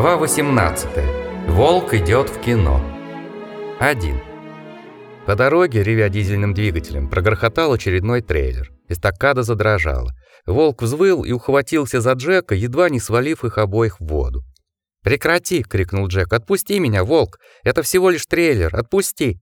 Глава 18. Волк идет в кино. 1. По дороге, ревя дизельным двигателем, прогрохотал очередной трейлер. Эстакада задрожала. Волк взвыл и ухватился за Джека, едва не свалив их обоих в воду. "Прекрати", крикнул Джек. "Отпусти меня, Волк. Это всего лишь трейлер. Отпусти".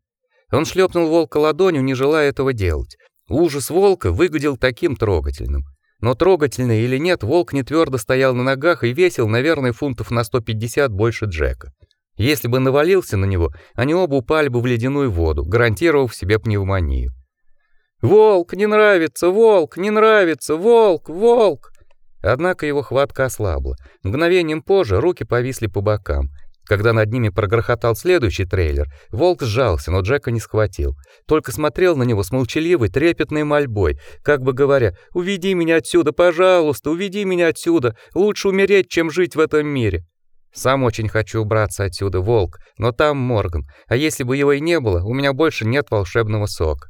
Он шлепнул Волка ладонью, не желая этого делать. Ужас Волка выглядел таким трогательным. Но трогательный или нет, волк не твердо стоял на ногах и весил, наверное, фунтов на 150 больше Джека. Если бы навалился на него, они оба упали бы в ледяную воду, гарантировав себе пневмонию. Волк, не нравится, волк, не нравится, волк, волк. Однако его хватка ослабла. Мгновением позже руки повисли по бокам. Когда над ними прогрохотал следующий трейлер, волк сжался, но Джека не схватил. Только смотрел на него с молчаливой, трепетной мольбой, как бы говоря: "Уведи меня отсюда, пожалуйста, уведи меня отсюда. Лучше умереть, чем жить в этом мире". Сам очень хочу убраться отсюда, волк, но там Морган. А если бы его и не было, у меня больше нет волшебного сока.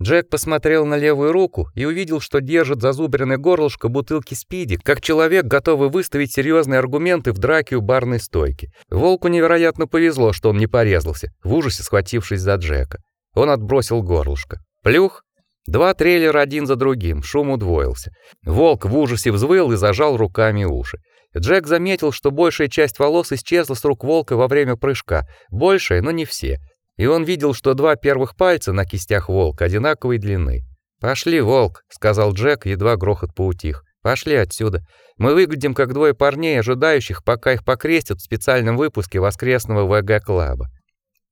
Джек посмотрел на левую руку и увидел, что держит зазубренное горлышко бутылки спиди, как человек, готовый выставить серьезные аргументы в драке у барной стойки. Волку невероятно повезло, что он не порезался, в ужасе схватившись за Джека. Он отбросил горлышко. Плюх! Два трейлера один за другим, шум удвоился. Волк в ужасе взвыл и зажал руками уши. Джек заметил, что большая часть волос исчезла с рук волка во время прыжка, большая, но не все. И он видел, что два первых пальца на кистях волка одинаковой длины. "Пошли, волк", сказал Джек, едва грохот поутих. "Пошли отсюда. Мы выглядим как двое парней, ожидающих, пока их покрестят в специальном выпуске воскресного ВГ-клаба".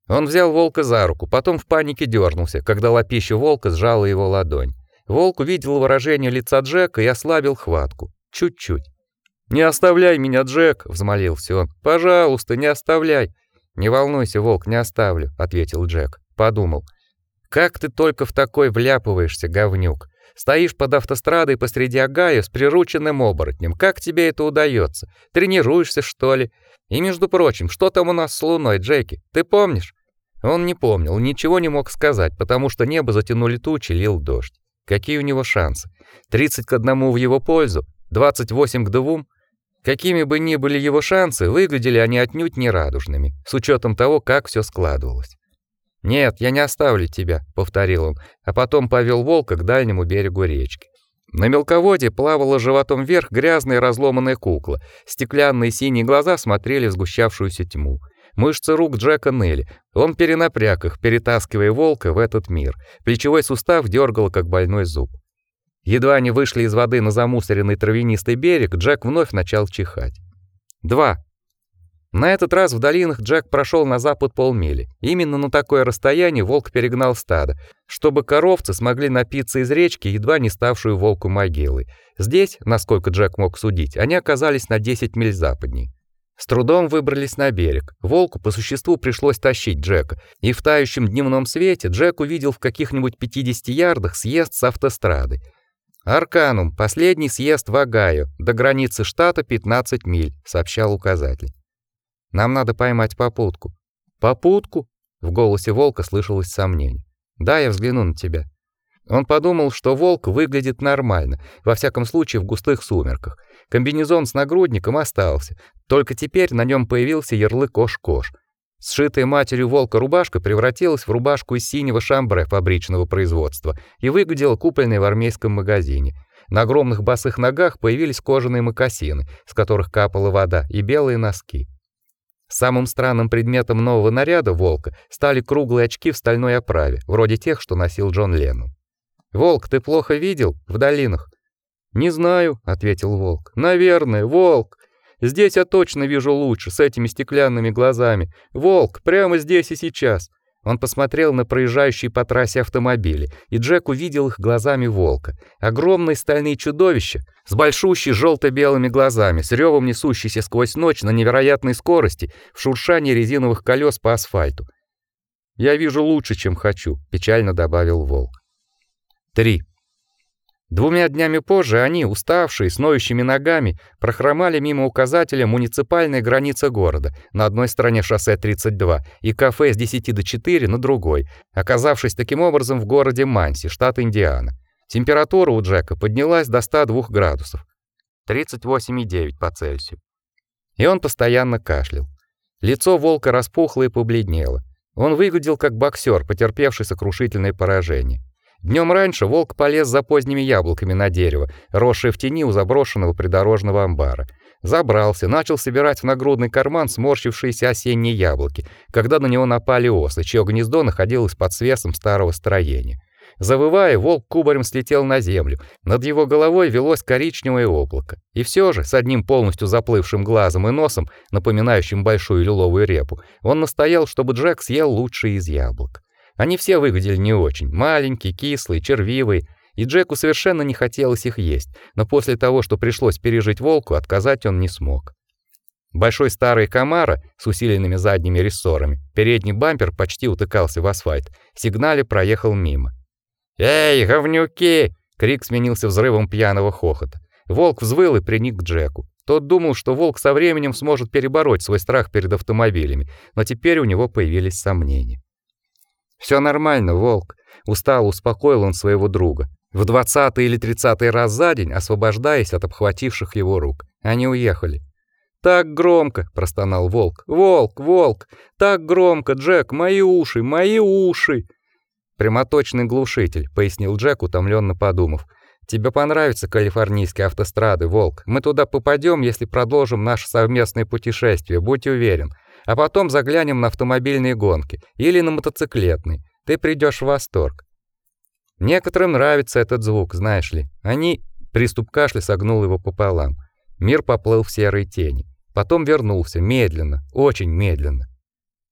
Он взял волка за руку, потом в панике дернулся, когда лапища волка сжала его ладонь. Волк увидел выражение лица Джека и ослабил хватку. Чуть-чуть. "Не оставляй меня, Джек", взмолился он. "Пожалуйста, не оставляй". Не волнуйся, волк, не оставлю, ответил Джек. Подумал: как ты только в такой вляпываешься, говнюк? Стоишь под автострадой посреди Огайо с прирученным оборотнем. Как тебе это удается? Тренируешься, что ли? И между прочим, что там у нас с луной, Джеки? Ты помнишь? Он не помнил, ничего не мог сказать, потому что небо затянули тучи, лил дождь. Какие у него шансы? 30 к 1 в его пользу, 28 к 2. Какими бы ни были его шансы, выглядели они отнюдь не радужными, с учетом того, как все складывалось. "Нет, я не оставлю тебя", повторил он, а потом повел волка к дальнему берегу речки. На мелководье плавала животом вверх грязная разломанная кукла. Стеклянные синие глаза смотрели в сгущавшуюся тьму. Мышцы рук Джека ныли. Он перенапряг их, перетаскивая волка в этот мир. Плечевой сустав дергал, как больной зуб. Едва они вышли из воды на замусоренный травянистый берег, Джек вновь начал чихать. 2. На этот раз в долинах Джек прошел на запад полмили. Именно на такое расстояние волк перегнал стадо, чтобы коровцы смогли напиться из речки, едва не ставшую волку могилой. Здесь, насколько Джек мог судить, они оказались на 10 миль западней. С трудом выбрались на берег. Волку по существу пришлось тащить Джека, и в тающем дневном свете Джек увидел в каких-нибудь 50 ярдах съезд с автострады. Арканум, последний съезд в Огайо, до границы штата 15 миль, сообщал указатель. Нам надо поймать попутку. Попутку? В голосе волка слышалось сомнение. Да, я взгляну на тебя. Он подумал, что волк выглядит нормально, во всяком случае в густых сумерках. Комбинезон с нагрудником остался, только теперь на нем появился ярлык Кош-Кош. Сшитая матерью волка рубашка превратилась в рубашку из синего шамбре фабричного производства и выглядела купленной в армейском магазине. На огромных босых ногах появились кожаные мокасины, с которых капала вода, и белые носки. Самым странным предметом нового наряда волка стали круглые очки в стальной оправе, вроде тех, что носил Джон Леннон. «Волк, ты плохо видел? В долинах?» «Не знаю», — ответил волк. «Наверное, волк. Здесь я точно вижу лучше, с этими стеклянными глазами. Волк, прямо здесь и сейчас. Он посмотрел на проезжающие по трассе автомобили, и Джек увидел их глазами волка. Огромные стальные чудовища с большущими желто-белыми глазами, с ревом несущиеся сквозь ночь на невероятной скорости в шуршании резиновых колес по асфальту. «Я вижу лучше, чем хочу», — печально добавил волк. 3. Двумя днями позже они, уставшие, с ноющими ногами, прохромали мимо указателя муниципальной границы города, на одной стороне шоссе 32, и кафе с 10 до 4 на другой, оказавшись таким образом в городе Манси, штат Индиана. Температура у Джека поднялась до 102 градусов. 38,9 по Цельсию. И он постоянно кашлял. Лицо волка распухло и побледнело. Он выглядел как боксер, потерпевший сокрушительное поражение. Днем раньше волк полез за поздними яблоками на дерево, росшее в тени у заброшенного придорожного амбара. Забрался, начал собирать в нагрудный карман сморщившиеся осенние яблоки, когда на него напали осы, чье гнездо находилось под свесом старого строения. Завывая, волк кубарем слетел на землю. Над его головой велось коричневое облако. И все же, с одним полностью заплывшим глазом и носом, напоминающим большую лиловую репу, он настоял, чтобы Джек съел лучшие из яблок. Они все выглядели не очень: маленькие, кислые, червивые, и Джеку совершенно не хотелось их есть, но после того, что пришлось пережить волку, отказать он не смог. Большой старый Камара с усиленными задними рессорами, передний бампер почти утыкался в асфальт, сигнале проехал мимо. «Эй, говнюки!» — крик сменился взрывом пьяного хохота. Волк взвыл и приник к Джеку. Тот думал, что волк со временем сможет перебороть свой страх перед автомобилями, но теперь у него появились сомнения. Все нормально, волк, устал, успокоил он своего друга. В двадцатый или тридцатый раз за день, освобождаясь от обхвативших его рук, они уехали. Так громко, простонал волк. Волк, волк, так громко, Джек, мои уши, мои уши. Прямоточный глушитель, пояснил Джек, утомленно подумав. Тебе понравятся калифорнийские автострады, Волк. Мы туда попадем, если продолжим наше совместное путешествие, будь уверен. А потом заглянем на автомобильные гонки или на мотоциклетные. Ты придешь в восторг. Некоторым нравится этот звук, знаешь ли. Они приступ кашля согнул его пополам. Мир поплыл в серые тени. Потом вернулся медленно, очень медленно.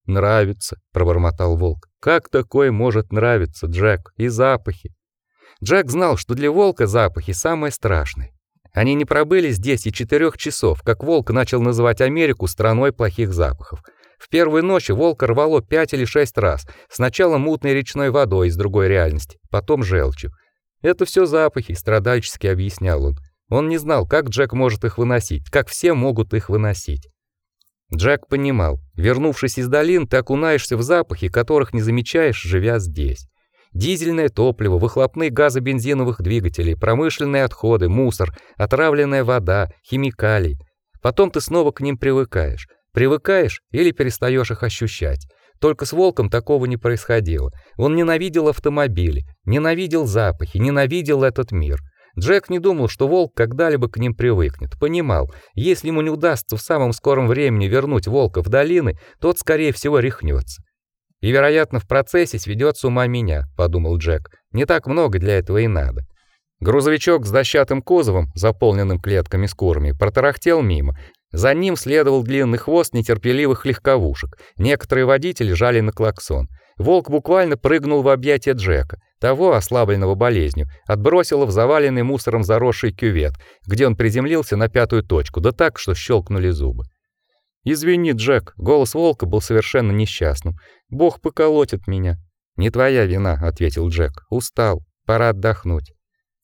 Нравится, пробормотал волк. Как такое может нравиться, Джек? И запахи. Джек знал, что для волка запахи самое страшное. Они не пробыли здесь и четырех часов, как волк начал называть Америку страной плохих запахов. В первые ночи волка рвало пять или шесть раз. Сначала мутной речной водой из другой реальности, потом желчью. Это все запахи, страдальчески объяснял он. Он не знал, как Джек может их выносить, как все могут их выносить. Джек понимал, вернувшись из долин, ты окунаешься в запахи, которых не замечаешь, живя здесь. Дизельное топливо, выхлопные газы бензиновых двигателей, промышленные отходы, мусор, отравленная вода, химикалии. Потом ты снова к ним привыкаешь. Привыкаешь или перестаешь их ощущать. Только с волком такого не происходило. Он ненавидел автомобили, ненавидел запахи, ненавидел этот мир. Джек не думал, что волк когда-либо к ним привыкнет. Понимал, если ему не удастся в самом скором времени вернуть волка в долины, тот скорее всего рехнется. И, вероятно, в процессе сведет с ума меня, подумал Джек. Не так много для этого и надо. Грузовичок с дощатым кузовом, заполненным клетками с курами, протарахтел мимо. За ним следовал длинный хвост нетерпеливых легковушек. Некоторые водители жали на клаксон. Волк буквально прыгнул в объятия Джека. Того, ослабленного болезнью, отбросило в заваленный мусором заросший кювет, где он приземлился на пятую точку, да так, что щелкнули зубы. Извини, Джек, голос волка был совершенно несчастным. Бог поколотит меня. Не твоя вина, ответил Джек. Устал, пора отдохнуть.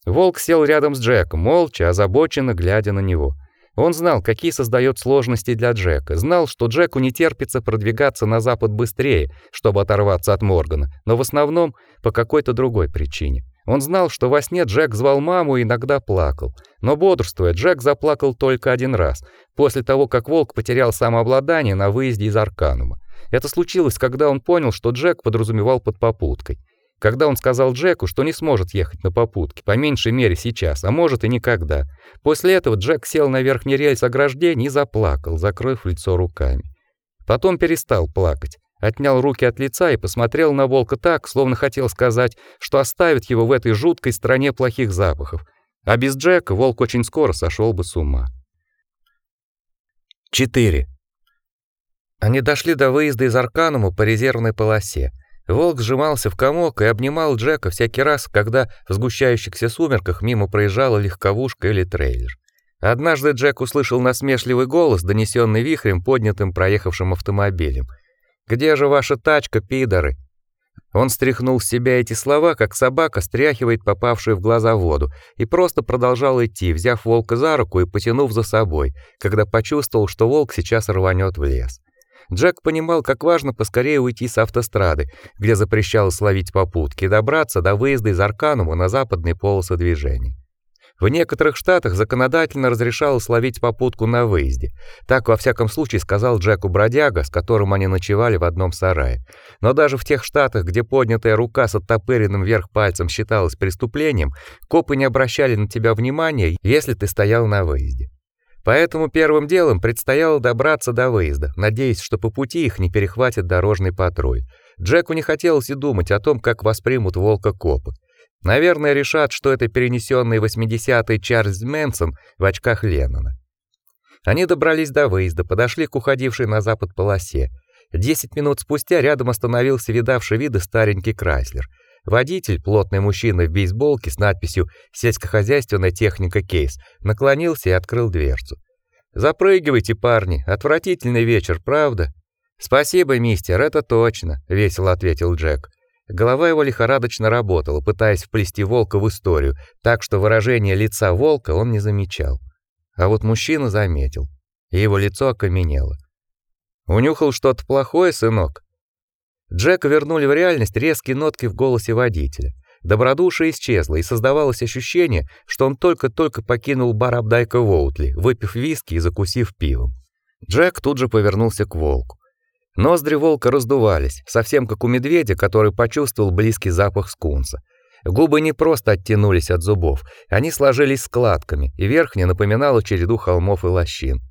Волк сел рядом с Джеком, молча, озабоченно глядя на него. Он знал, какие создает сложности для Джека, знал, что Джеку не терпится продвигаться на запад быстрее, чтобы оторваться от Моргана, но в основном по какой-то другой причине. Он знал, что во сне Джек звал маму и иногда плакал. Но бодрствуя, Джек заплакал только один раз, после того, как волк потерял самообладание на выезде из Арканума. Это случилось, когда он понял, что Джек подразумевал под попуткой. Когда он сказал Джеку, что не сможет ехать на попутке, по меньшей мере сейчас, а может и никогда. После этого Джек сел на верхний рельс ограждения и заплакал, закрыв лицо руками. Потом перестал плакать отнял руки от лица и посмотрел на волка так, словно хотел сказать, что оставит его в этой жуткой стране плохих запахов. А без Джека волк очень скоро сошел бы с ума. 4. Они дошли до выезда из Арканума по резервной полосе. Волк сжимался в комок и обнимал Джека всякий раз, когда в сгущающихся сумерках мимо проезжала легковушка или трейлер. Однажды Джек услышал насмешливый голос, донесенный вихрем, поднятым проехавшим автомобилем — где же ваша тачка, пидоры? Он стряхнул с себя эти слова, как собака стряхивает попавшую в глаза воду, и просто продолжал идти, взяв волка за руку и потянув за собой, когда почувствовал, что волк сейчас рванет в лес. Джек понимал, как важно поскорее уйти с автострады, где запрещалось ловить попутки, добраться до выезда из Арканума на западные полосы движения. В некоторых штатах законодательно разрешалось ловить попутку на выезде. Так во всяком случае сказал Джеку бродяга, с которым они ночевали в одном сарае. Но даже в тех штатах, где поднятая рука с оттопыренным вверх пальцем считалась преступлением, копы не обращали на тебя внимания, если ты стоял на выезде. Поэтому первым делом предстояло добраться до выезда, надеясь, что по пути их не перехватит дорожный патруль. Джеку не хотелось и думать о том, как воспримут волка копы. Наверное, решат, что это перенесенный 80-й Чарльз Мэнсон в очках Леннона. Они добрались до выезда, подошли к уходившей на запад полосе. Десять минут спустя рядом остановился видавший виды старенький Крайслер. Водитель, плотный мужчина в бейсболке с надписью «Сельскохозяйственная техника Кейс», наклонился и открыл дверцу. «Запрыгивайте, парни, отвратительный вечер, правда?» «Спасибо, мистер, это точно», — весело ответил Джек. Голова его лихорадочно работала, пытаясь вплести волка в историю, так что выражение лица волка он не замечал. А вот мужчина заметил, и его лицо окаменело. «Унюхал что-то плохое, сынок?» Джека вернули в реальность резкие нотки в голосе водителя. Добродушие исчезло, и создавалось ощущение, что он только-только покинул бар Абдайка Воутли, выпив виски и закусив пивом. Джек тут же повернулся к волку. Ноздри волка раздувались, совсем как у медведя, который почувствовал близкий запах скунса. Губы не просто оттянулись от зубов, они сложились складками, и верхняя напоминала череду холмов и лощин.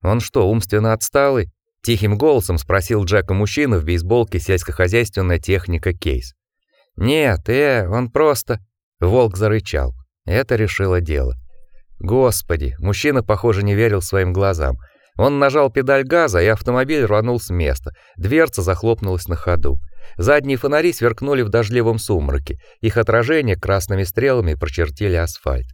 Он что, умственно отсталый? тихим голосом спросил Джека мужчина в бейсболке сельскохозяйственная техника Кейс. Нет, э, он просто Волк зарычал. Это решило дело. Господи, мужчина, похоже, не верил своим глазам. Он нажал педаль газа, и автомобиль рванул с места. Дверца захлопнулась на ходу. Задние фонари сверкнули в дождливом сумраке. Их отражения красными стрелами прочертили асфальт.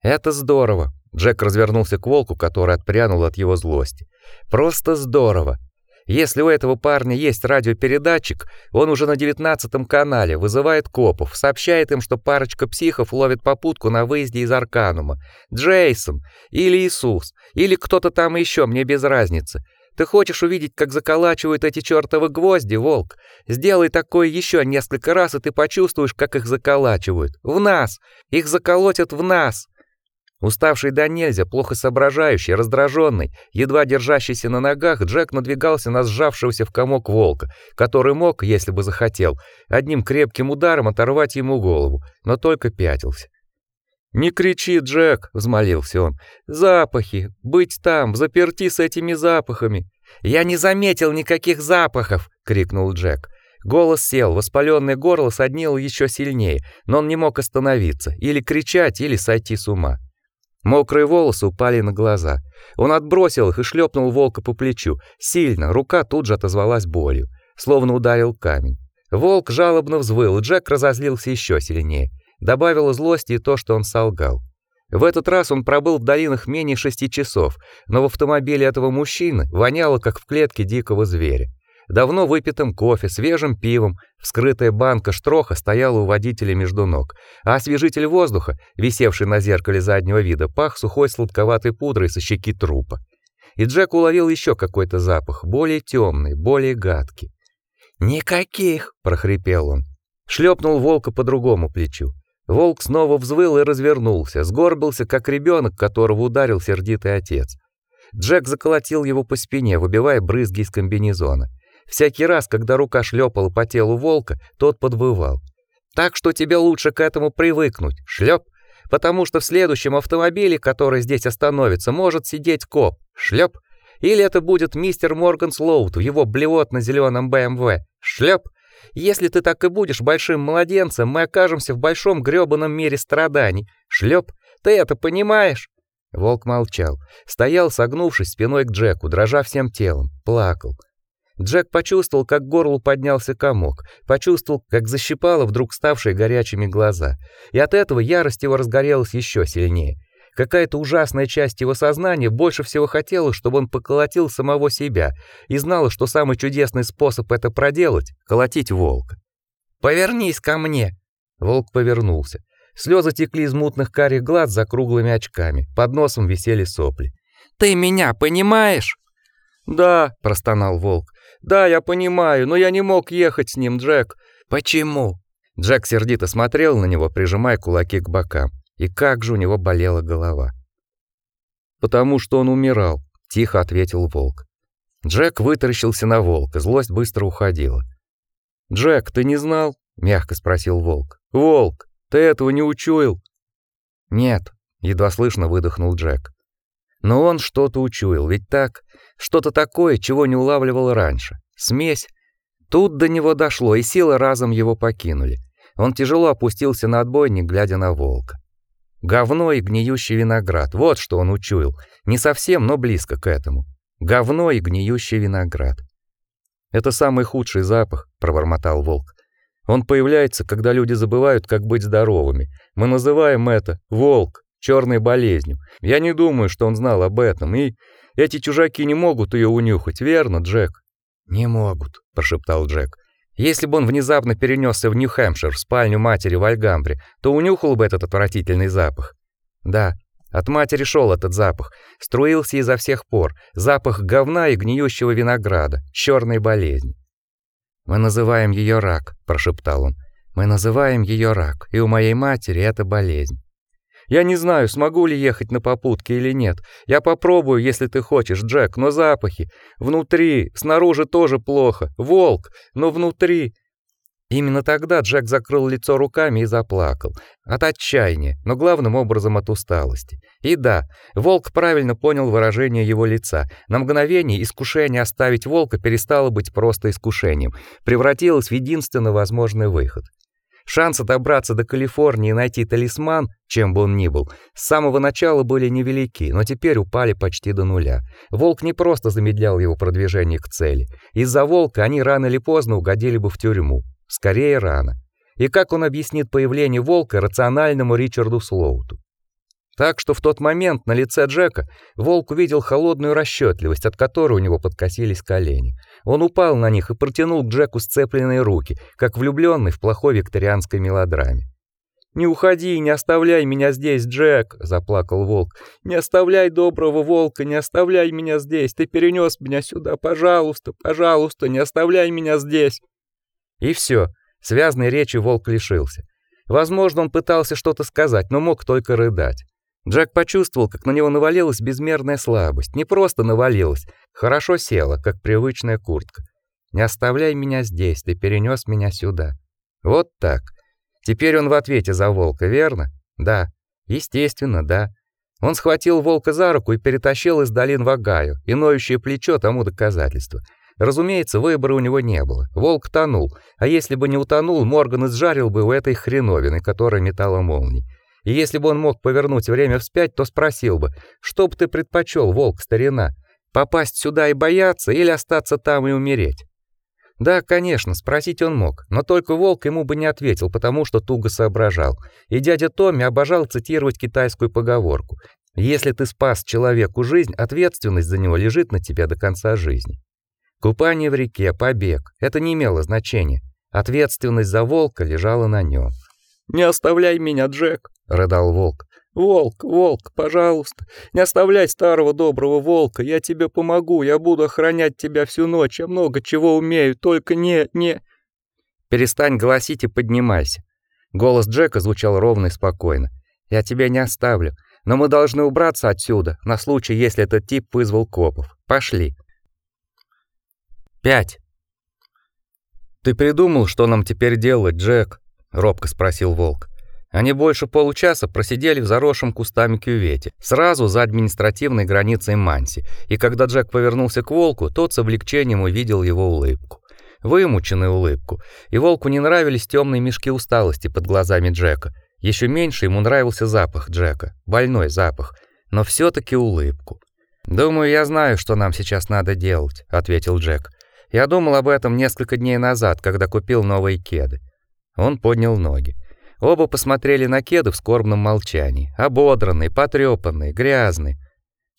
Это здорово. Джек развернулся к волку, который отпрянул от его злости. Просто здорово. Если у этого парня есть радиопередатчик, он уже на девятнадцатом канале вызывает копов, сообщает им, что парочка психов ловит попутку на выезде из Арканума. Джейсон или Иисус, или кто-то там еще, мне без разницы. Ты хочешь увидеть, как заколачивают эти чертовы гвозди, волк? Сделай такое еще несколько раз, и ты почувствуешь, как их заколачивают. В нас! Их заколотят в нас! Уставший до нельзя, плохо соображающий, раздраженный, едва держащийся на ногах, Джек надвигался на сжавшегося в комок волка, который мог, если бы захотел, одним крепким ударом оторвать ему голову, но только пятился. «Не кричи, Джек!» — взмолился он. «Запахи! Быть там, заперти с этими запахами!» «Я не заметил никаких запахов!» — крикнул Джек. Голос сел, воспаленное горло соднило еще сильнее, но он не мог остановиться, или кричать, или сойти с ума. Мокрые волосы упали на глаза. Он отбросил их и шлепнул волка по плечу. Сильно, рука тут же отозвалась болью, словно ударил камень. Волк жалобно взвыл, Джек разозлился еще сильнее. Добавило злости и то, что он солгал. В этот раз он пробыл в долинах менее шести часов, но в автомобиле этого мужчины воняло, как в клетке дикого зверя давно выпитым кофе, свежим пивом, вскрытая банка штроха стояла у водителя между ног, а освежитель воздуха, висевший на зеркале заднего вида, пах сухой сладковатой пудрой со щеки трупа. И Джек уловил еще какой-то запах, более темный, более гадкий. «Никаких!» — прохрипел он. Шлепнул волка по другому плечу. Волк снова взвыл и развернулся, сгорбился, как ребенок, которого ударил сердитый отец. Джек заколотил его по спине, выбивая брызги из комбинезона. Всякий раз, когда рука шлепала по телу волка, тот подвывал. Так что тебе лучше к этому привыкнуть. Шлеп, потому что в следующем автомобиле, который здесь остановится, может сидеть коп. Шлеп. Или это будет мистер Морган Слоут в его блевотно-зеленом БМВ. Шлеп. Если ты так и будешь большим младенцем, мы окажемся в большом грёбаном мире страданий. Шлеп. Ты это понимаешь? Волк молчал, стоял, согнувшись спиной к Джеку, дрожа всем телом, плакал. Джек почувствовал, как к горлу поднялся комок, почувствовал, как защипало вдруг ставшие горячими глаза. И от этого ярость его разгорелась еще сильнее. Какая-то ужасная часть его сознания больше всего хотела, чтобы он поколотил самого себя, и знала, что самый чудесный способ это проделать колотить волка. Повернись ко мне. Волк повернулся. Слезы текли из мутных карих глаз за круглыми очками. Под носом висели сопли. Ты меня понимаешь? Да, простонал волк. Да, я понимаю, но я не мог ехать с ним, Джек. Почему? Джек сердито смотрел на него, прижимая кулаки к бокам. И как же у него болела голова. «Потому что он умирал», — тихо ответил волк. Джек вытаращился на волка, злость быстро уходила. «Джек, ты не знал?» — мягко спросил волк. «Волк, ты этого не учуял?» «Нет», — едва слышно выдохнул Джек. Но он что-то учуял, ведь так? Что-то такое, чего не улавливал раньше. Смесь. Тут до него дошло, и силы разом его покинули. Он тяжело опустился на отбойник, глядя на волка. Говно и гниющий виноград. Вот что он учуял. Не совсем, но близко к этому. Говно и гниющий виноград. Это самый худший запах, пробормотал волк. Он появляется, когда люди забывают, как быть здоровыми. Мы называем это волк черной болезнью. Я не думаю, что он знал об этом, и эти чужаки не могут ее унюхать, верно, Джек? Не могут, прошептал Джек. Если бы он внезапно перенесся в Нью-Хэмпшир, в спальню матери в Альгамбре, то унюхал бы этот отвратительный запах. Да, от матери шел этот запах, струился изо всех пор, запах говна и гниющего винограда, черной болезни. Мы называем ее рак, прошептал он. Мы называем ее рак, и у моей матери это болезнь. Я не знаю, смогу ли ехать на попутке или нет. Я попробую, если ты хочешь, Джек, но запахи внутри, снаружи тоже плохо. Волк, но внутри Именно тогда Джек закрыл лицо руками и заплакал. От отчаяния, но главным образом от усталости. И да, волк правильно понял выражение его лица. На мгновение искушение оставить волка перестало быть просто искушением, превратилось в единственно возможный выход. Шансы добраться до Калифорнии и найти талисман, чем бы он ни был, с самого начала были невелики, но теперь упали почти до нуля. Волк не просто замедлял его продвижение к цели. Из-за волка они рано или поздно угодили бы в тюрьму. Скорее рано. И как он объяснит появление волка рациональному Ричарду Слоуту? Так что в тот момент на лице Джека волк увидел холодную расчетливость, от которой у него подкосились колени. Он упал на них и протянул к Джеку сцепленные руки, как влюбленный в плохой викторианской мелодраме. «Не уходи, не оставляй меня здесь, Джек!» — заплакал волк. «Не оставляй доброго волка, не оставляй меня здесь! Ты перенес меня сюда, пожалуйста, пожалуйста, не оставляй меня здесь!» И все, связной речи волк лишился. Возможно, он пытался что-то сказать, но мог только рыдать. Джек почувствовал, как на него навалилась безмерная слабость. Не просто навалилась, хорошо села, как привычная куртка. Не оставляй меня здесь, ты перенес меня сюда. Вот так. Теперь он в ответе за волка, верно? Да. Естественно, да. Он схватил волка за руку и перетащил из долин в Огайо, и ноющее плечо тому доказательство. Разумеется, выбора у него не было. Волк тонул, а если бы не утонул, Морган изжарил бы у этой хреновины, которая метала молнии. И если бы он мог повернуть время вспять, то спросил бы: "Что бы ты предпочел, волк старина, попасть сюда и бояться или остаться там и умереть?" Да, конечно, спросить он мог, но только волк ему бы не ответил, потому что туго соображал. И дядя Томми обожал цитировать китайскую поговорку: "Если ты спас человеку жизнь, ответственность за него лежит на тебе до конца жизни". Купание в реке, побег это не имело значения. Ответственность за волка лежала на нем. «Не оставляй меня, Джек!» — рыдал волк. «Волк, волк, пожалуйста, не оставляй старого доброго волка, я тебе помогу, я буду охранять тебя всю ночь, я много чего умею, только не, не...» «Перестань голосить и поднимайся». Голос Джека звучал ровно и спокойно. «Я тебя не оставлю, но мы должны убраться отсюда, на случай, если этот тип вызвал копов. Пошли». Пять. Ты придумал, что нам теперь делать, Джек? робко спросил Волк. Они больше получаса просидели в заросшем кустами кювете, сразу за административной границей Манси. И когда Джек повернулся к Волку, тот с облегчением увидел его улыбку. Вымученную улыбку. И Волку не нравились темные мешки усталости под глазами Джека. Еще меньше ему нравился запах Джека, больной запах, но все таки улыбку. "Думаю, я знаю, что нам сейчас надо делать", ответил Джек. Я думал об этом несколько дней назад, когда купил новые кеды. Он поднял ноги. Оба посмотрели на кеды в скорбном молчании, ободранные, потрепанные, грязные.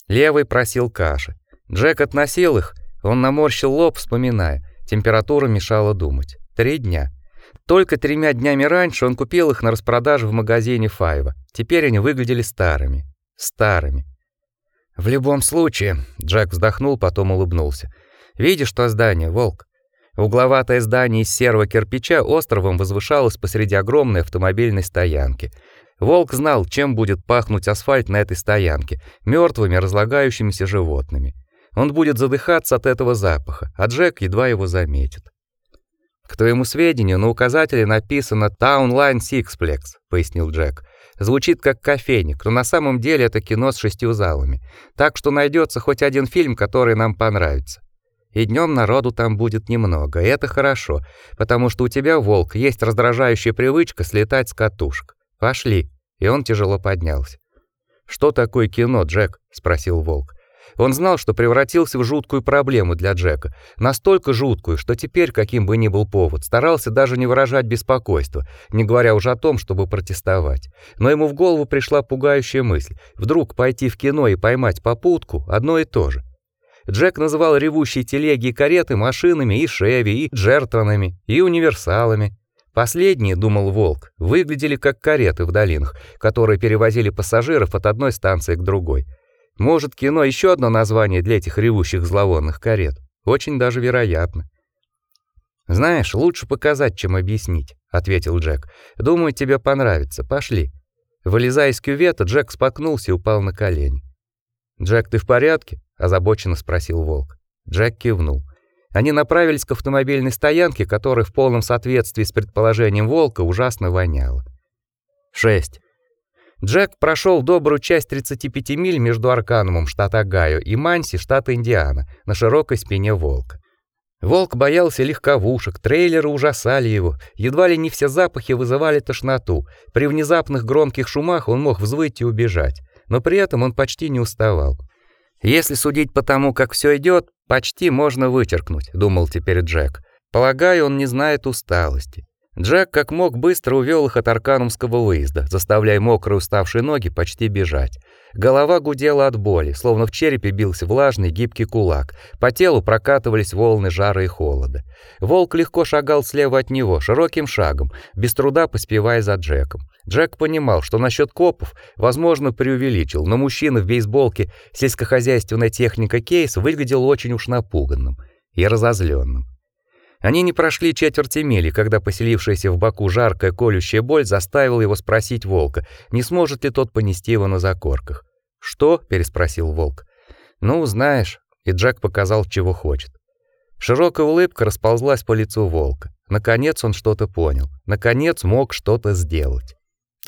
Левый просил каши. Джек относил их, он наморщил лоб, вспоминая. Температура мешала думать. Три дня. Только тремя днями раньше он купил их на распродаже в магазине Файва. Теперь они выглядели старыми. Старыми. В любом случае, Джек вздохнул, потом улыбнулся. Видишь то здание, волк? Угловатое здание из серого кирпича островом возвышалось посреди огромной автомобильной стоянки. Волк знал, чем будет пахнуть асфальт на этой стоянке мертвыми разлагающимися животными. Он будет задыхаться от этого запаха, а Джек едва его заметит. К твоему сведению, на указателе написано Town Line Sixplex, пояснил Джек. Звучит как кофейник, но на самом деле это кино с шестью залами. Так что найдется хоть один фильм, который нам понравится. И днем народу там будет немного, и это хорошо, потому что у тебя, волк, есть раздражающая привычка слетать с катушек. Пошли. И он тяжело поднялся. Что такое кино, Джек? спросил волк. Он знал, что превратился в жуткую проблему для Джека, настолько жуткую, что теперь, каким бы ни был повод, старался даже не выражать беспокойства, не говоря уже о том, чтобы протестовать. Но ему в голову пришла пугающая мысль: вдруг пойти в кино и поймать попутку одно и то же. Джек называл ревущие телеги и кареты машинами и Шеви, и Джертонами, и универсалами. Последние, думал Волк, выглядели как кареты в долинах, которые перевозили пассажиров от одной станции к другой. Может, кино еще одно название для этих ревущих зловонных карет? Очень даже вероятно. Знаешь, лучше показать, чем объяснить, ответил Джек. Думаю, тебе понравится. Пошли. Вылезая из кювета, Джек споткнулся и упал на колени. Джек, ты в порядке? Озабоченно спросил Волк. Джек кивнул. Они направились к автомобильной стоянке, которая в полном соответствии с предположением Волка ужасно воняла. 6. Джек прошел добрую часть 35 миль между Арканумом, штат Огайо, и Манси, штат Индиана, на широкой спине волка. Волк боялся легковушек, трейлеры ужасали его, едва ли не все запахи вызывали тошноту. При внезапных громких шумах он мог взвыть и убежать, но при этом он почти не уставал. Если судить по тому, как все идет, почти можно вычеркнуть, думал теперь Джек. Полагаю, он не знает усталости. Джек как мог быстро увел их от Арканумского выезда, заставляя мокрые уставшие ноги почти бежать. Голова гудела от боли, словно в черепе бился влажный гибкий кулак. По телу прокатывались волны жара и холода. Волк легко шагал слева от него, широким шагом, без труда поспевая за Джеком. Джек понимал, что насчет копов, возможно, преувеличил, но мужчина в бейсболке сельскохозяйственная техника кейс выглядел очень уж напуганным и разозленным. Они не прошли четверти мили, когда поселившаяся в боку жаркая колющая боль заставила его спросить волка, не сможет ли тот понести его на закорках. "Что?" переспросил волк. "Ну, знаешь", и Джек показал, чего хочет. Широкая улыбка расползлась по лицу волка. Наконец он что-то понял. Наконец мог что-то сделать.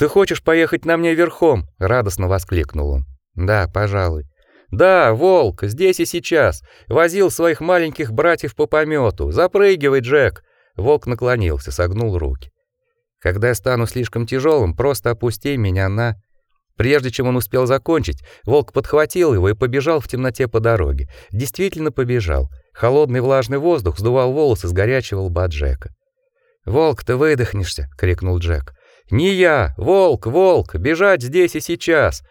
"Ты хочешь поехать на мне верхом?" радостно воскликнул он. "Да, пожалуй". Да, волк, здесь и сейчас. Возил своих маленьких братьев по помету. Запрыгивай, Джек. Волк наклонился, согнул руки. Когда я стану слишком тяжелым, просто опусти меня на Прежде чем он успел закончить, волк подхватил его и побежал в темноте по дороге. Действительно побежал. Холодный влажный воздух сдувал волосы с горячего лба Джека. "Волк, ты выдохнешься", крикнул Джек. "Не я, волк, волк, бежать здесь и сейчас".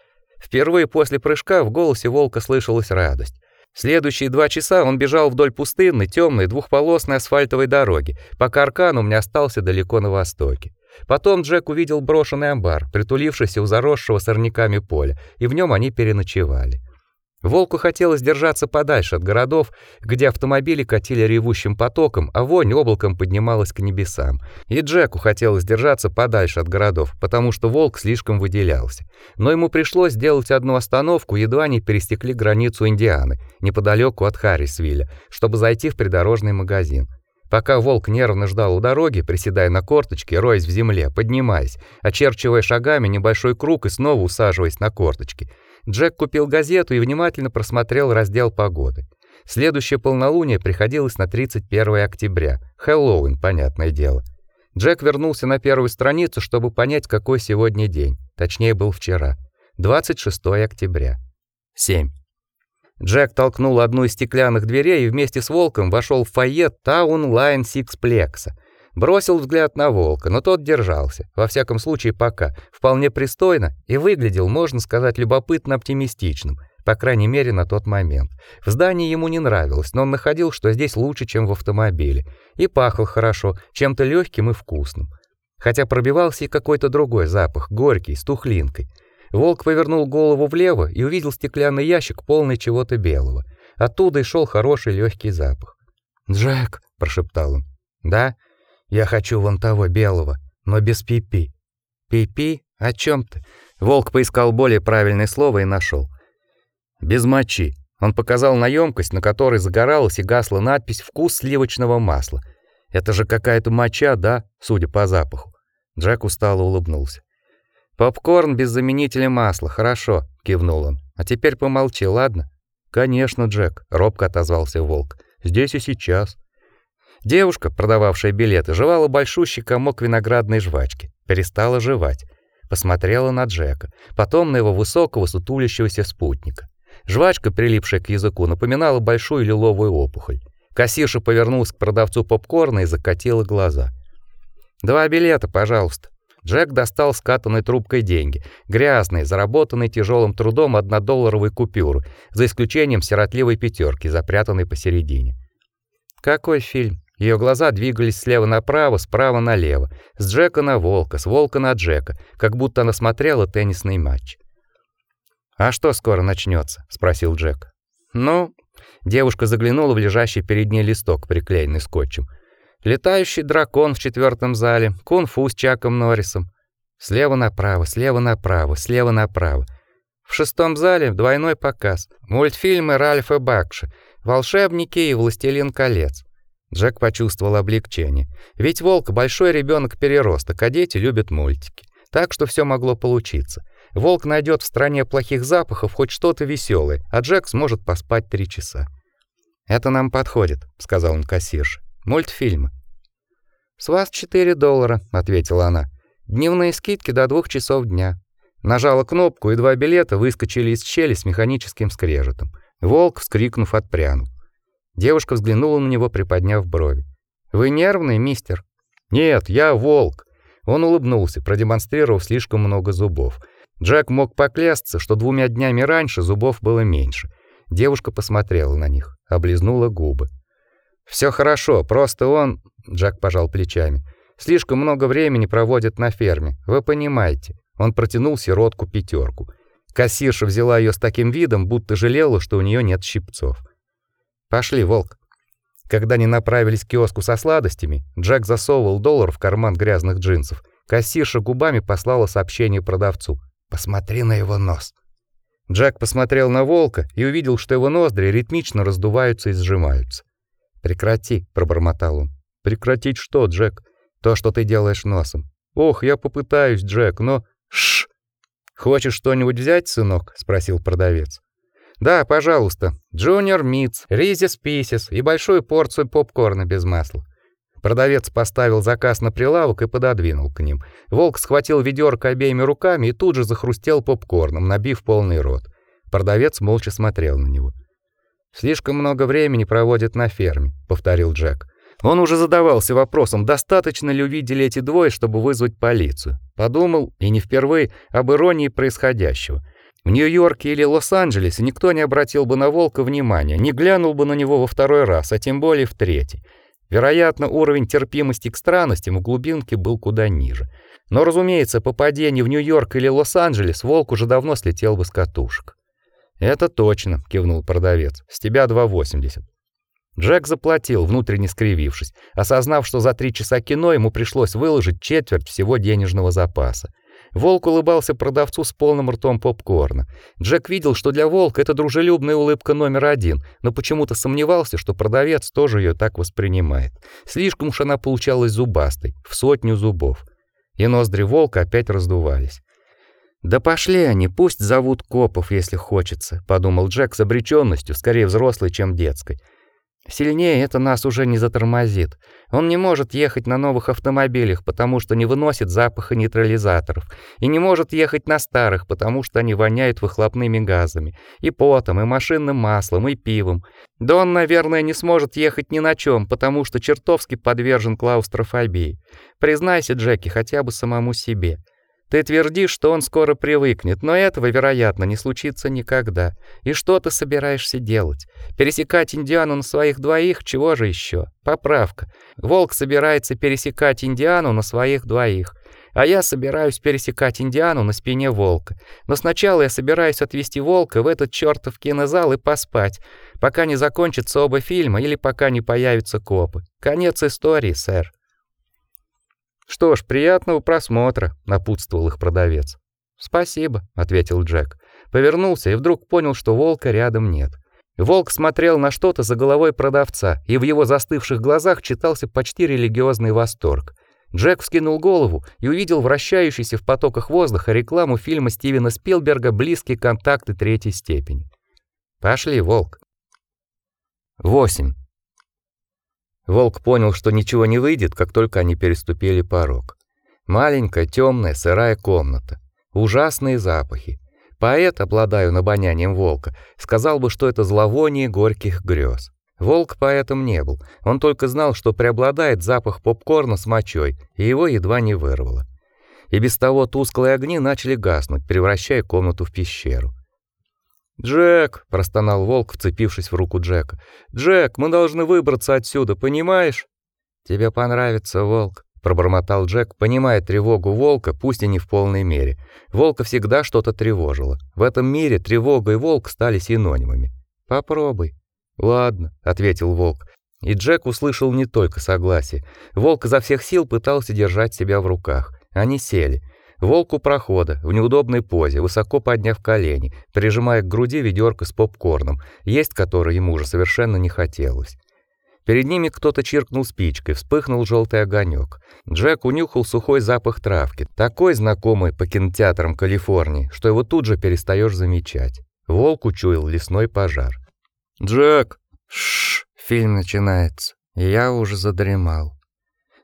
Впервые после прыжка в голосе волка слышалась радость. Следующие два часа он бежал вдоль пустынной, темной, двухполосной асфальтовой дороги, пока Арканум не остался далеко на востоке. Потом Джек увидел брошенный амбар, притулившийся у заросшего сорняками поля, и в нем они переночевали. Волку хотелось держаться подальше от городов, где автомобили катили ревущим потоком, а вонь облаком поднималась к небесам. И Джеку хотелось держаться подальше от городов, потому что волк слишком выделялся. Но ему пришлось сделать одну остановку, едва они пересекли границу Индианы, неподалеку от Харрисвилля, чтобы зайти в придорожный магазин. Пока волк нервно ждал у дороги, приседая на корточки, роясь в земле, поднимаясь, очерчивая шагами небольшой круг и снова усаживаясь на корточки – Джек купил газету и внимательно просмотрел раздел погоды. Следующее полнолуние приходилось на 31 октября. Хэллоуин, понятное дело. Джек вернулся на первую страницу, чтобы понять, какой сегодня день. Точнее, был вчера. 26 октября. 7. Джек толкнул одну из стеклянных дверей и вместе с Волком вошел в фойе Line Sixplex. Бросил взгляд на волка, но тот держался, во всяком случае пока, вполне пристойно и выглядел, можно сказать, любопытно оптимистичным, по крайней мере на тот момент. В здании ему не нравилось, но он находил, что здесь лучше, чем в автомобиле, и пахло хорошо, чем-то легким и вкусным. Хотя пробивался и какой-то другой запах, горький, с тухлинкой. Волк повернул голову влево и увидел стеклянный ящик, полный чего-то белого. Оттуда и шел хороший легкий запах. "Джек", прошептал он. "Да?" Я хочу вон того белого, но без пипи. Пипи? О чем ты? Волк поискал более правильное слово и нашел. Без мочи. Он показал на емкость, на которой загоралась и гасла надпись «Вкус сливочного масла». Это же какая-то моча, да, судя по запаху. Джек устало улыбнулся. Попкорн без заменителя масла, хорошо, кивнул он. А теперь помолчи, ладно? Конечно, Джек, робко отозвался Волк. Здесь и сейчас. Девушка, продававшая билеты, жевала большущий комок виноградной жвачки, перестала жевать, посмотрела на Джека, потом на его высокого сутулящегося спутника. Жвачка, прилипшая к языку, напоминала большую лиловую опухоль. Кассирша повернулась к продавцу попкорна и закатила глаза. «Два билета, пожалуйста». Джек достал скатанной трубкой деньги, грязные, заработанные тяжелым трудом однодолларовые купюры, за исключением сиротливой пятерки, запрятанной посередине. Какой фильм? Ее глаза двигались слева направо, справа налево, с Джека на Волка, с Волка на Джека, как будто она смотрела теннисный матч. «А что скоро начнется? спросил Джек. «Ну...» Девушка заглянула в лежащий перед ней листок, приклеенный скотчем. «Летающий дракон в четвертом зале, кунг-фу с Чаком Норрисом. Слева направо, слева направо, слева направо. В шестом зале двойной показ. Мультфильмы Ральфа Бакши, волшебники и властелин колец. Джек почувствовал облегчение. Ведь волк большой ребенок переросток, а дети любят мультики. Так что все могло получиться. Волк найдет в стране плохих запахов хоть что-то веселое, а Джек сможет поспать три часа. Это нам подходит, сказал он кассирше. Мультфильмы. С вас 4 доллара, ответила она. Дневные скидки до двух часов дня. Нажала кнопку, и два билета выскочили из щели с механическим скрежетом. Волк, вскрикнув, отпрянул. Девушка взглянула на него, приподняв брови. Вы нервный, мистер? Нет, я волк. Он улыбнулся, продемонстрировав слишком много зубов. Джек мог поклясться, что двумя днями раньше зубов было меньше. Девушка посмотрела на них, облизнула губы. Все хорошо, просто он, Джек пожал плечами. Слишком много времени проводит на ферме. Вы понимаете. Он протянул сиротку пятерку. Кассирша взяла ее с таким видом, будто жалела, что у нее нет щипцов. Пошли, волк. Когда они направились к киоску со сладостями, Джек засовывал доллар в карман грязных джинсов. Кассирша губами послала сообщение продавцу. Посмотри на его нос. Джек посмотрел на волка и увидел, что его ноздри ритмично раздуваются и сжимаются. "Прекрати", пробормотал он. "Прекратить что, Джек? То, что ты делаешь носом". "Ох, я попытаюсь, Джек, но Шш. Хочешь что-нибудь взять, сынок?" спросил продавец. "Да, пожалуйста. Junior Meats, Reese's Pieces и большую порцию попкорна без масла". Продавец поставил заказ на прилавок и пододвинул к ним. Волк схватил ведерко обеими руками и тут же захрустел попкорном, набив полный рот. Продавец молча смотрел на него. Слишком много времени проводит на ферме, повторил Джек. Он уже задавался вопросом, достаточно ли увидели эти двое, чтобы вызвать полицию. Подумал, и не впервые, об иронии происходящего. В Нью-Йорке или Лос-Анджелесе никто не обратил бы на волка внимания, не глянул бы на него во второй раз, а тем более в третий. Вероятно, уровень терпимости к странностям в глубинке был куда ниже. Но, разумеется, по падению в Нью-Йорк или Лос-Анджелес волк уже давно слетел бы с катушек. «Это точно», — кивнул продавец. «С тебя 2,80». Джек заплатил, внутренне скривившись, осознав, что за три часа кино ему пришлось выложить четверть всего денежного запаса. Волк улыбался продавцу с полным ртом попкорна. Джек видел, что для Волка это дружелюбная улыбка номер один, но почему-то сомневался, что продавец тоже ее так воспринимает. Слишком уж она получалась зубастой, в сотню зубов. И ноздри Волка опять раздувались. «Да пошли они, пусть зовут копов, если хочется», — подумал Джек с обреченностью, скорее взрослой, чем детской. Сильнее это нас уже не затормозит. Он не может ехать на новых автомобилях, потому что не выносит запаха нейтрализаторов, и не может ехать на старых, потому что они воняют выхлопными газами, и потом, и машинным маслом, и пивом. Да он, наверное, не сможет ехать ни на чем, потому что чертовски подвержен клаустрофобии. Признайся, Джеки, хотя бы самому себе. Ты твердишь, что он скоро привыкнет, но этого, вероятно, не случится никогда. И что ты собираешься делать? Пересекать Индиану на своих двоих? Чего же еще? Поправка. Волк собирается пересекать Индиану на своих двоих. А я собираюсь пересекать Индиану на спине волка. Но сначала я собираюсь отвезти волка в этот чертов кинозал и поспать, пока не закончатся оба фильма или пока не появятся копы. Конец истории, сэр. Что ж, приятного просмотра, напутствовал их продавец. Спасибо, ответил Джек. Повернулся и вдруг понял, что волка рядом нет. Волк смотрел на что-то за головой продавца, и в его застывших глазах читался почти религиозный восторг. Джек вскинул голову и увидел вращающийся в потоках воздуха рекламу фильма Стивена Спилберга «Близкие контакты третьей степени». «Пошли, Волк». 8. Волк понял, что ничего не выйдет, как только они переступили порог. Маленькая, темная, сырая комната. Ужасные запахи. Поэт, обладая обонянием волка, сказал бы, что это зловоние горьких грез. Волк поэтом не был. Он только знал, что преобладает запах попкорна с мочой, и его едва не вырвало. И без того тусклые огни начали гаснуть, превращая комнату в пещеру. «Джек!» — простонал волк, вцепившись в руку Джека. «Джек, мы должны выбраться отсюда, понимаешь?» «Тебе понравится, волк», — пробормотал Джек, понимая тревогу волка, пусть и не в полной мере. Волка всегда что-то тревожило. В этом мире тревога и волк стали синонимами. «Попробуй». «Ладно», — ответил волк. И Джек услышал не только согласие. Волк изо всех сил пытался держать себя в руках. Они сели. Волк у прохода, в неудобной позе, высоко подняв колени, прижимая к груди ведерко с попкорном, есть которое ему уже совершенно не хотелось. Перед ними кто-то чиркнул спичкой, вспыхнул желтый огонек. Джек унюхал сухой запах травки, такой знакомый по кинотеатрам Калифорнии, что его тут же перестаешь замечать. Волк учуял лесной пожар. «Джек!» Шш, фильм начинается. Я уже задремал.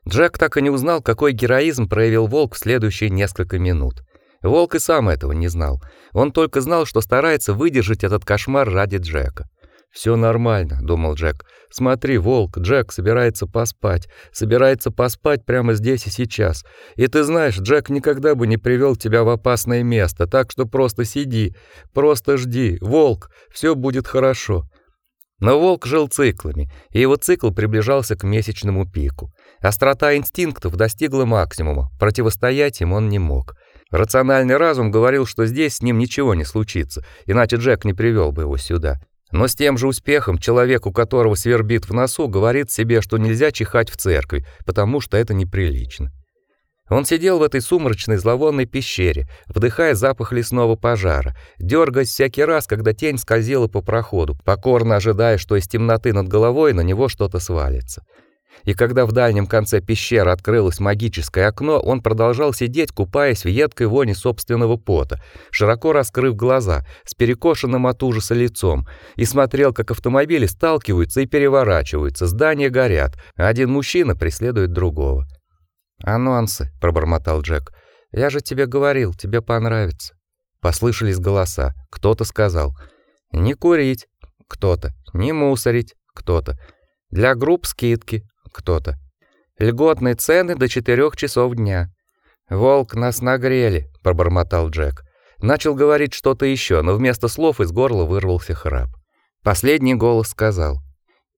Джек так и не узнал, какой героизм проявил волк в следующие несколько минут. Волк и сам этого не знал. Он только знал, что старается выдержать этот кошмар ради Джека. Все нормально, думал Джек. Смотри, волк, Джек собирается поспать, собирается поспать прямо здесь и сейчас. И ты знаешь, Джек никогда бы не привел тебя в опасное место, так что просто сиди, просто жди. Волк, все будет хорошо. Но волк жил циклами, и его цикл приближался к месячному пику. Острота инстинктов достигла максимума, противостоять им он не мог. Рациональный разум говорил, что здесь с ним ничего не случится, иначе Джек не привел бы его сюда. Но с тем же успехом человек, у которого свербит в носу, говорит себе, что нельзя чихать в церкви, потому что это неприлично. Он сидел в этой сумрачной зловонной пещере, вдыхая запах лесного пожара, дергаясь всякий раз, когда тень скользила по проходу, покорно ожидая, что из темноты над головой на него что-то свалится. И когда в дальнем конце пещеры открылось магическое окно, он продолжал сидеть, купаясь в едкой воне собственного пота, широко раскрыв глаза, с перекошенным от ужаса лицом, и смотрел, как автомобили сталкиваются и переворачиваются, здания горят, а один мужчина преследует другого. «Анонсы», — пробормотал Джек. «Я же тебе говорил, тебе понравится». Послышались голоса. Кто-то сказал «Не курить», кто-то «Не мусорить», кто-то «Для групп скидки», кто-то «Льготные цены до четырех часов дня». «Волк, нас нагрели», — пробормотал Джек. Начал говорить что-то еще, но вместо слов из горла вырвался храп. Последний голос сказал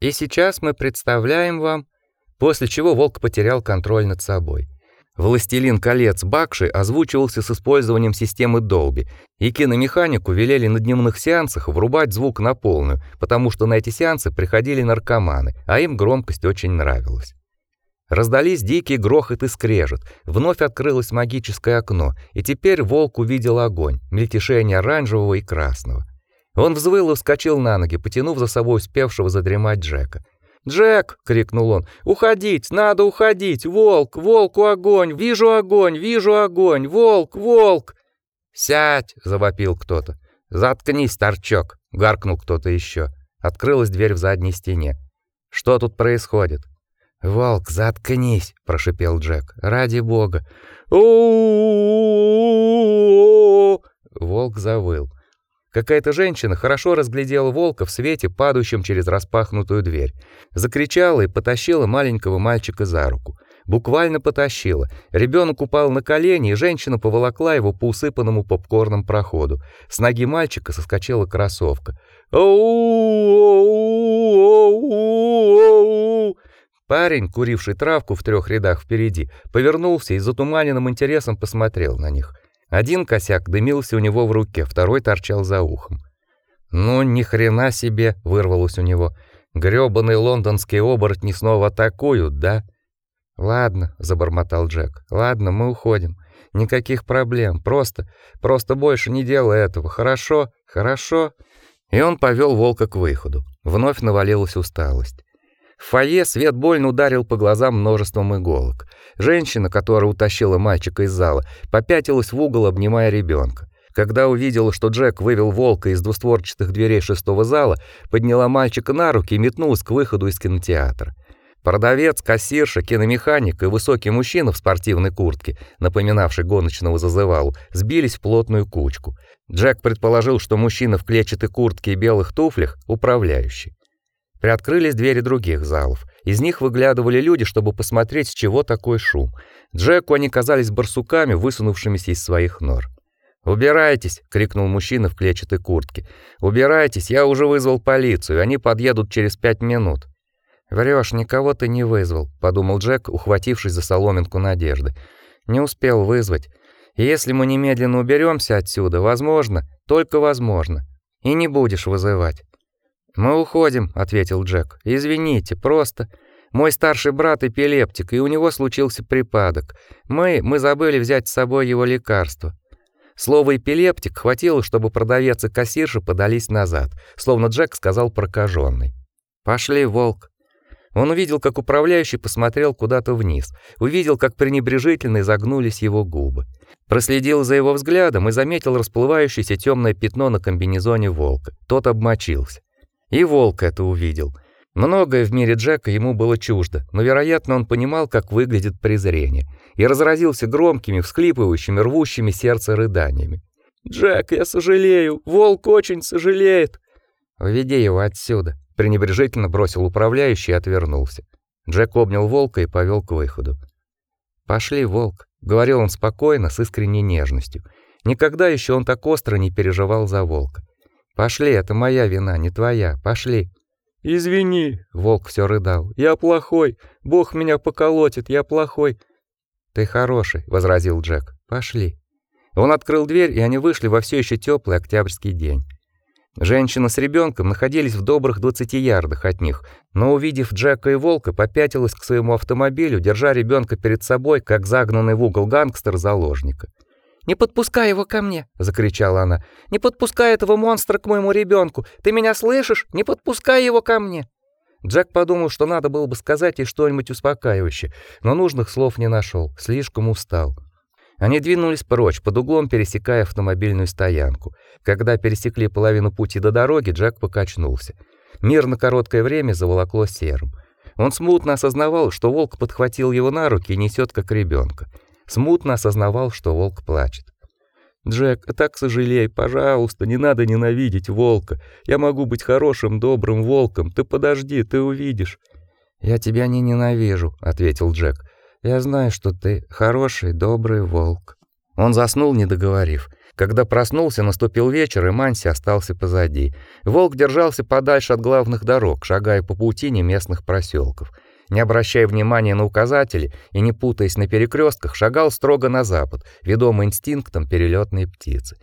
«И сейчас мы представляем вам после чего волк потерял контроль над собой. Властелин колец Бакши озвучивался с использованием системы Dolby, и киномеханику велели на дневных сеансах врубать звук на полную, потому что на эти сеансы приходили наркоманы, а им громкость очень нравилась. Раздались дикий грохот и скрежет. Вновь открылось магическое окно, и теперь волк увидел огонь, мельтешение оранжевого и красного. Он взвыл и вскочил на ноги, потянув за собой успевшего задремать Джека. «Джек!» — крикнул он. «Уходить! Надо уходить! Волк! Волку огонь! Вижу огонь! Вижу огонь! Волк! Волк!» «Сядь!» — завопил кто-то. «Заткнись, торчок!» — гаркнул кто-то еще. Открылась дверь в задней стене. «Что тут происходит?» «Волк, заткнись!» — прошипел Джек. «Ради бога!» Волк завыл. Какая-то женщина хорошо разглядела волка в свете, падающем через распахнутую дверь. Закричала и потащила маленького мальчика за руку. Буквально потащила. Ребенок упал на колени, и женщина поволокла его по усыпанному попкорном проходу. С ноги мальчика соскочила кроссовка. Парень, куривший травку в трех рядах впереди, повернулся и затуманенным интересом посмотрел на них. Один косяк дымился у него в руке, второй торчал за ухом. «Ну, ни хрена себе!» — вырвалось у него. «Грёбаные лондонские оборотни снова атакуют, да?» Ладно, забормотал Джек. Ладно, мы уходим. Никаких проблем. Просто просто больше не делай этого. Хорошо? Хорошо? И он повел волка к выходу. Вновь навалилась усталость. В фойе свет больно ударил по глазам множеством иголок. Женщина, которая утащила мальчика из зала, попятилась в угол, обнимая ребенка. Когда увидела, что Джек вывел волка из двустворчатых дверей шестого зала, подняла мальчика на руки и метнулась к выходу из кинотеатра. Продавец, кассирша, киномеханик и высокий мужчина в спортивной куртке, напоминавший гоночного зазывалу, сбились в плотную кучку. Джек предположил, что мужчина в клетчатой куртке и белых туфлях управляющий. Приоткрылись двери других залов. Из них выглядывали люди, чтобы посмотреть, с чего такой шум. Джеку они казались барсуками, высунувшимися из своих нор. "Убирайтесь", крикнул мужчина в клетчатой куртке. "Убирайтесь, я уже вызвал полицию, они подъедут через пять минут". Врешь, никого ты не вызвал, подумал Джек, ухватившись за соломинку надежды. Не успел вызвать. И если мы немедленно уберемся отсюда, возможно, только возможно, и не будешь вызывать. Мы уходим, ответил Джек. Извините, просто мой старший брат эпилептик, и у него случился припадок. Мы мы забыли взять с собой его лекарство. Слово эпилептик хватило, чтобы продавец и кассирша подались назад, словно Джек сказал прокаженный. Пошли, волк. Он увидел, как управляющий посмотрел куда-то вниз, увидел, как пренебрежительно изогнулись его губы. Проследил за его взглядом и заметил расплывающееся темное пятно на комбинезоне волка. Тот обмочился. И волк это увидел. Многое в мире Джека ему было чуждо, но, вероятно, он понимал, как выглядит презрение, и разразился громкими, всхлипывающими, рвущими сердце рыданиями. «Джек, я сожалею! Волк очень сожалеет!» «Уведи его отсюда!» — пренебрежительно бросил управляющий и отвернулся. Джек обнял волка и повел к выходу. «Пошли, волк», — говорил он спокойно, с искренней нежностью. Никогда еще он так остро не переживал за волка. Пошли, это моя вина, не твоя. Пошли. Извини, волк все рыдал. Я плохой. Бог меня поколотит, я плохой. Ты хороший, возразил Джек. Пошли. Он открыл дверь, и они вышли во все еще теплый октябрьский день. Женщина с ребенком находились в добрых 20 ярдах от них, но увидев Джека и волка, попятилась к своему автомобилю, держа ребенка перед собой, как загнанный в угол гангстер заложника. Не подпускай его ко мне, закричала она. Не подпускай этого монстра к моему ребенку. Ты меня слышишь? Не подпускай его ко мне. Джек подумал, что надо было бы сказать ей что-нибудь успокаивающее, но нужных слов не нашел, слишком устал. Они двинулись прочь, под углом пересекая автомобильную стоянку. Когда пересекли половину пути до дороги, Джек покачнулся. Мир на короткое время заволокло серым. Он смутно осознавал, что волк подхватил его на руки и несет как ребенка смутно осознавал, что волк плачет. Джек, так сожалей, пожалуйста, не надо ненавидеть волка. Я могу быть хорошим, добрым волком. Ты подожди, ты увидишь. Я тебя не ненавижу, ответил Джек. Я знаю, что ты хороший, добрый волк. Он заснул, не договорив. Когда проснулся, наступил вечер, и Манси остался позади. Волк держался подальше от главных дорог, шагая по паутине местных проселков не обращая внимания на указатели и не путаясь на перекрестках, шагал строго на запад, ведомый инстинктом перелетной птицы.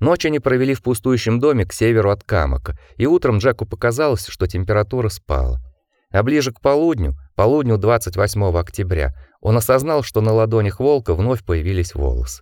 Ночь они провели в пустующем доме к северу от Камака, и утром Джеку показалось, что температура спала. А ближе к полудню, полудню 28 октября, он осознал, что на ладонях волка вновь появились волосы.